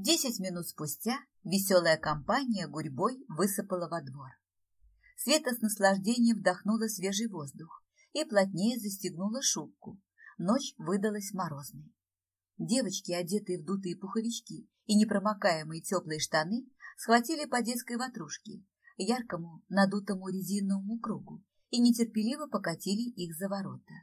Десять минут спустя веселая компания гурьбой высыпала во двор. Света с наслаждением вдохнула свежий воздух и плотнее застегнула шубку. Ночь выдалась морозной. Девочки, одетые в дутые пуховички и непромокаемые теплые штаны, схватили по детской ватрушке, яркому надутому резиновому кругу, и нетерпеливо покатили их за ворота.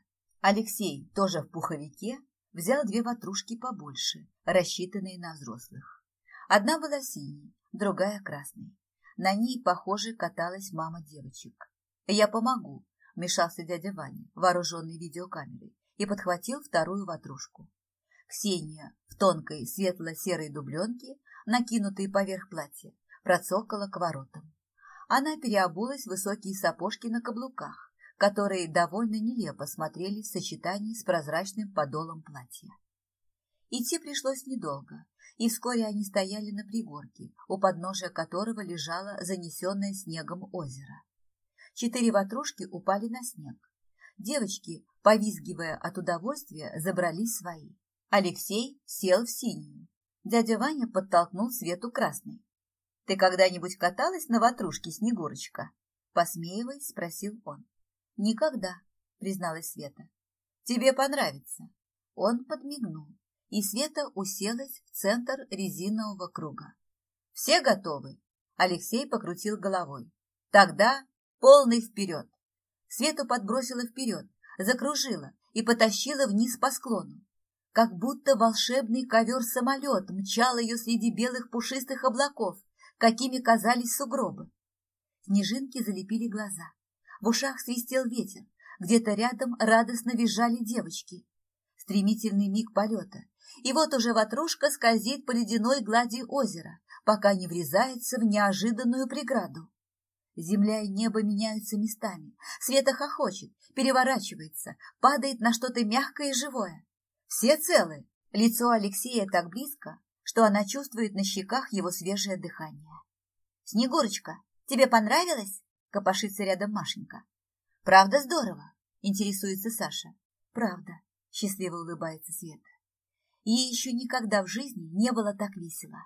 Алексей, тоже в пуховике, взял две ватрушки побольше, рассчитанные на взрослых. Одна была синей, другая красной. На ней, похоже, каталась мама девочек. «Я помогу», — вмешался дядя Ваня, вооруженный видеокамерой, и подхватил вторую ватрушку. Ксения в тонкой светло-серой дубленке, накинутой поверх платья, процокала к воротам. Она переобулась в высокие сапожки на каблуках, которые довольно нелепо смотрели в сочетании с прозрачным подолом платья. Идти пришлось недолго, и вскоре они стояли на пригорке, у подножия которого лежало занесенное снегом озеро. Четыре ватрушки упали на снег. Девочки, повизгивая от удовольствия, забрались свои. Алексей сел в синюю. Дядя Ваня подтолкнул Свету красной. «Ты когда-нибудь каталась на ватрушке, Снегурочка?» Посмеиваясь, спросил он. «Никогда», — призналась Света. «Тебе понравится». Он подмигнул, и Света уселась в центр резинового круга. «Все готовы?» Алексей покрутил головой. «Тогда полный вперед!» Свету подбросила вперед, закружила и потащила вниз по склону. Как будто волшебный ковер-самолет мчал ее среди белых пушистых облаков, какими казались сугробы. Снежинки залепили глаза. В ушах свистел ветер, где-то рядом радостно визжали девочки. Стремительный миг полета, и вот уже ватрушка скользит по ледяной глади озера, пока не врезается в неожиданную преграду. Земля и небо меняются местами, Света хохочет, переворачивается, падает на что-то мягкое и живое. Все целы, лицо Алексея так близко, что она чувствует на щеках его свежее дыхание. «Снегурочка, тебе понравилось?» Копошится рядом Машенька. «Правда здорово?» – интересуется Саша. «Правда», – счастливо улыбается Света. Ей еще никогда в жизни не было так весело.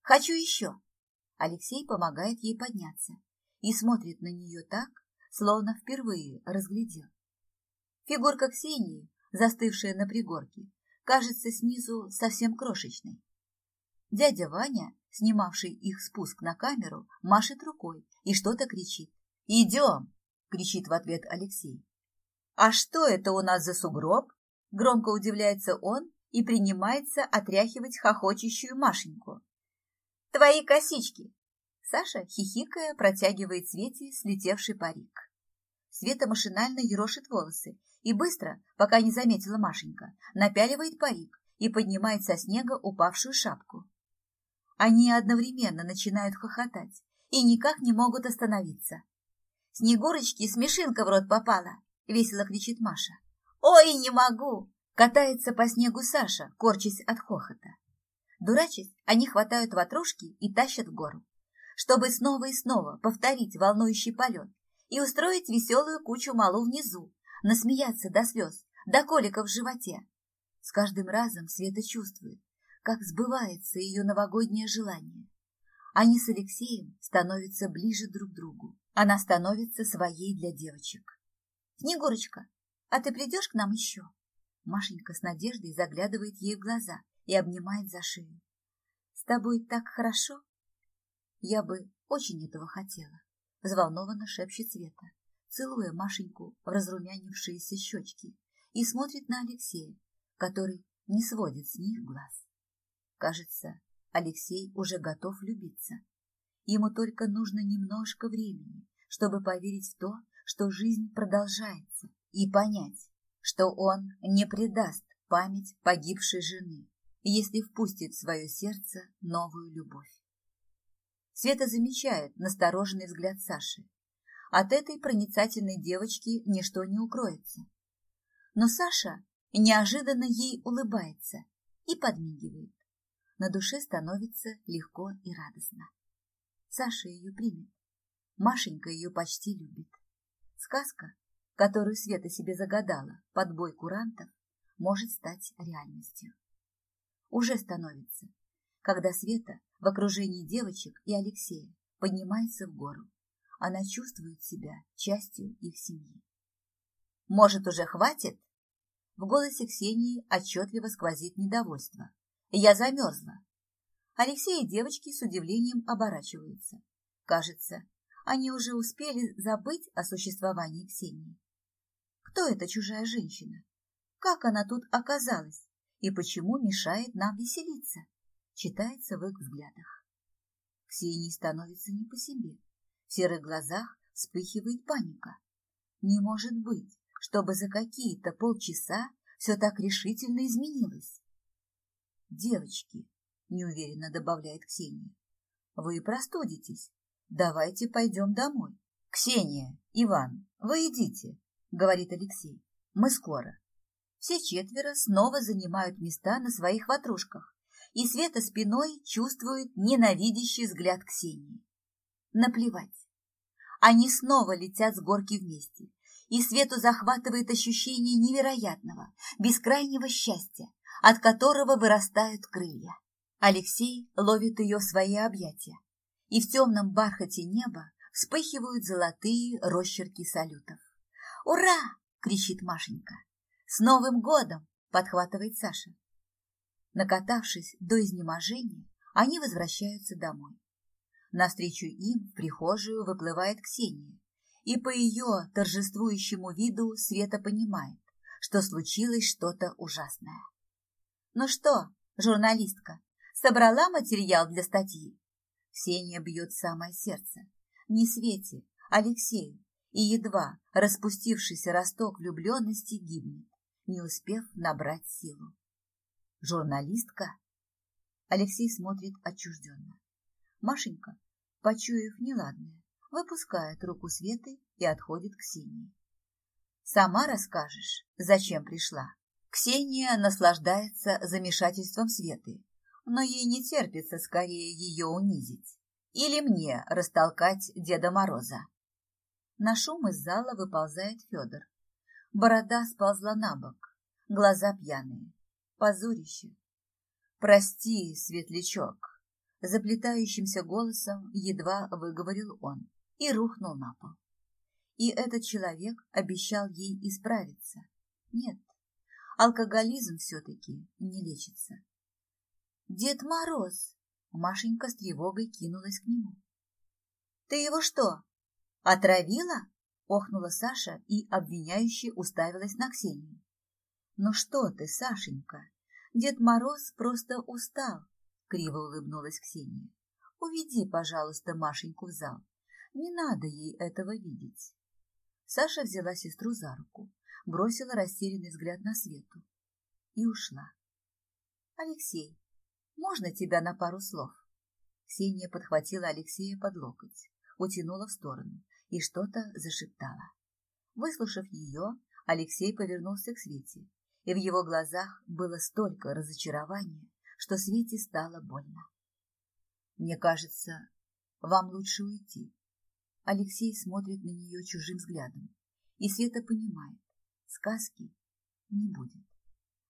«Хочу еще!» Алексей помогает ей подняться и смотрит на нее так, словно впервые разглядел. Фигурка Ксении, застывшая на пригорке, кажется снизу совсем крошечной. Дядя Ваня, снимавший их спуск на камеру, машет рукой и что-то кричит. «Идем!» – кричит в ответ Алексей. «А что это у нас за сугроб?» – громко удивляется он и принимается отряхивать хохочущую Машеньку. «Твои косички!» Саша, хихикая, протягивает Свете слетевший парик. Света машинально ерошит волосы и быстро, пока не заметила Машенька, напяливает парик и поднимает со снега упавшую шапку. Они одновременно начинают хохотать и никак не могут остановиться. Снегурочки смешинка в рот попала!» — весело кричит Маша. «Ой, не могу!» — катается по снегу Саша, корчась от хохота. Дурачись, они хватают ватрушки и тащат в гору, чтобы снова и снова повторить волнующий полет и устроить веселую кучу малу внизу, насмеяться до слез, до коликов в животе. С каждым разом Света чувствует, как сбывается ее новогоднее желание. Они с Алексеем становятся ближе друг к другу. Она становится своей для девочек. «Снегурочка, а ты придешь к нам еще?» Машенька с надеждой заглядывает ей в глаза и обнимает за шею. «С тобой так хорошо?» «Я бы очень этого хотела», — взволнованно шепчет Света, целуя Машеньку в разрумянившиеся щечки и смотрит на Алексея, который не сводит с них глаз. Кажется, Алексей уже готов влюбиться. Ему только нужно немножко времени, чтобы поверить в то, что жизнь продолжается, и понять, что он не предаст память погибшей жены, если впустит в свое сердце новую любовь. Света замечает настороженный взгляд Саши. От этой проницательной девочки ничто не укроется. Но Саша неожиданно ей улыбается и подмигивает. На душе становится легко и радостно. Саша ее примет. Машенька ее почти любит. Сказка, которую Света себе загадала под бой курантов, может стать реальностью. Уже становится, когда Света в окружении девочек и Алексея поднимается в гору. Она чувствует себя частью их семьи. «Может, уже хватит?» В голосе Ксении отчетливо сквозит недовольство. «Я замерзла». Алексей и девочки с удивлением оборачиваются. Кажется, они уже успели забыть о существовании Ксении. Кто эта чужая женщина? Как она тут оказалась? И почему мешает нам веселиться? Читается в их взглядах. Ксении становится не по себе. В серых глазах вспыхивает паника. Не может быть, чтобы за какие-то полчаса все так решительно изменилось. «Девочки», — неуверенно добавляет Ксения, — «вы простудитесь. Давайте пойдем домой». «Ксения, Иван, вы идите», — говорит Алексей. «Мы скоро». Все четверо снова занимают места на своих ватрушках, и Света спиной чувствует ненавидящий взгляд Ксении. Наплевать. Они снова летят с горки вместе, и Свету захватывает ощущение невероятного, бескрайнего счастья, от которого вырастают крылья. Алексей ловит ее в свои объятия, и в темном бархате неба вспыхивают золотые росчерки салютов. «Ура!» — кричит Машенька. «С Новым годом!» — подхватывает Саша. Накатавшись до изнеможения, они возвращаются домой. Навстречу им в прихожую выплывает Ксения и по ее торжествующему виду Света понимает, что случилось что-то ужасное. «Ну что, журналистка, собрала материал для статьи?» Ксения бьет самое сердце. Не Свете, Алексею, и едва распустившийся росток влюбленности гибнет, не успев набрать силу. «Журналистка?» Алексей смотрит отчужденно. Машенька, почуяв неладное, выпускает руку Светы и отходит к Ксении. «Сама расскажешь, зачем пришла?» Ксения наслаждается замешательством Светы, но ей не терпится скорее ее унизить. Или мне растолкать Деда Мороза. На шум из зала выползает Федор. Борода сползла на бок, глаза пьяные, позорище. «Прости, светлячок», — заплетающимся голосом едва выговорил он и рухнул на пол. И этот человек обещал ей исправиться. Нет, алкоголизм все-таки не лечится. «Дед Мороз!» Машенька с тревогой кинулась к нему. «Ты его что, отравила?» Охнула Саша и обвиняюще уставилась на Ксению. «Ну что ты, Сашенька, Дед Мороз просто устал!» Криво улыбнулась Ксения. «Уведи, пожалуйста, Машеньку в зал. Не надо ей этого видеть. Саша взяла сестру за руку, бросила растерянный взгляд на Свету и ушла. «Алексей, можно тебя на пару слов?» Ксения подхватила Алексея под локоть, утянула в сторону и что-то зашептала. Выслушав ее, Алексей повернулся к Свете, и в его глазах было столько разочарования, что Свете стало больно. «Мне кажется, вам лучше уйти», Алексей смотрит на нее чужим взглядом, и Света понимает, сказки не будет.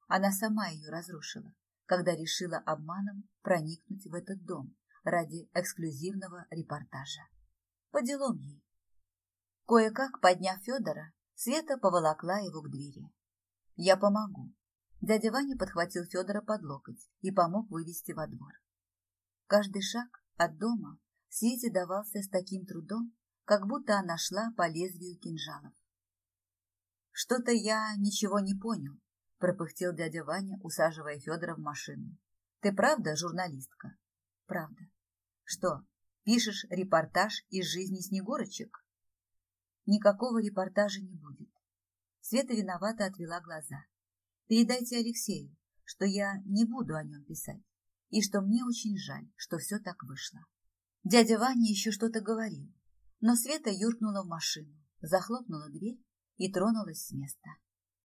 Она сама ее разрушила, когда решила обманом проникнуть в этот дом ради эксклюзивного репортажа. По делам ей. Кое-как, подняв Федора, Света поволокла его к двери. «Я помогу». Дядя Ваня подхватил Федора под локоть и помог вывести во двор. Каждый шаг от дома Свете давался с таким трудом, как будто она шла по лезвию кинжалов. «Что-то я ничего не понял», — пропыхтел дядя Ваня, усаживая Федора в машину. «Ты правда журналистка?» «Правда». «Что, пишешь репортаж из жизни Снегурочек?» «Никакого репортажа не будет». Света виновато отвела глаза. «Передайте Алексею, что я не буду о нем писать, и что мне очень жаль, что все так вышло». Дядя Ваня еще что-то говорил, но Света юркнула в машину, захлопнула дверь и тронулась с места.